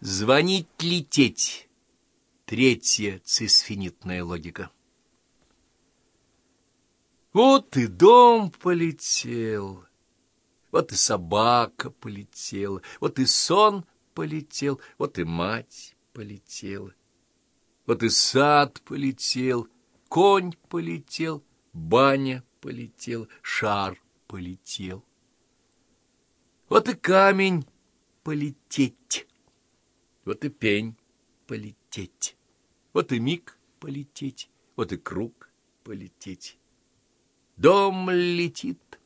Звонить, лететь. Третья цисфинитная логика. Вот и дом полетел, вот и собака полетела, вот и сон полетел, вот и мать полетела. Вот и сад полетел, конь полетел, баня полетел, шар полетел. Вот и камень полететь. Вот и пень полететь, вот и миг полететь, вот и круг полететь. Дом летит,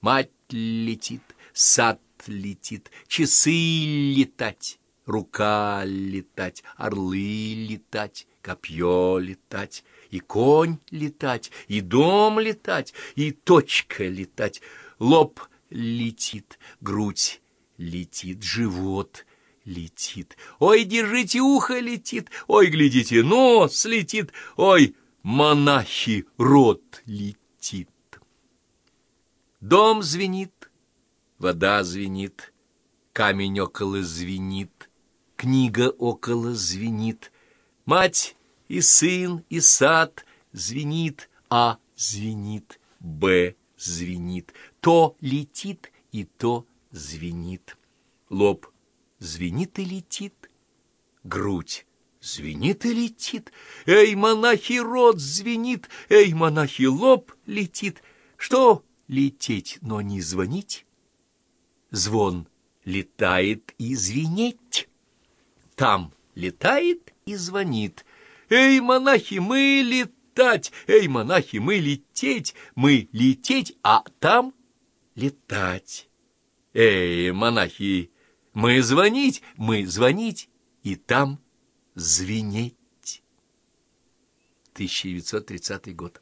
мать летит, сад летит, часы летать, рука летать, орлы летать, копье летать, и конь летать, и дом летать, и точка летать, лоб летит, грудь летит, живот летит. Ой, держите, ухо летит, ой, глядите, нос летит, ой, монахи, рот летит. Дом звенит, вода звенит, камень около звенит, книга около звенит, мать и сын и сад звенит, а звенит, б звенит, то летит и то звенит. Лоб звенит и летит, грудь звенит и летит, эй, монахи, рот звенит, эй, монахи, лоб летит. Что лететь, но не звонить? Звон летает и звенеть. Там летает и звонит. Эй, монахи, мы летать, эй, монахи, мы лететь, мы лететь, а там летать. Эй, монахи, мы звонить, мы звонить, и там звенеть. 1930 год.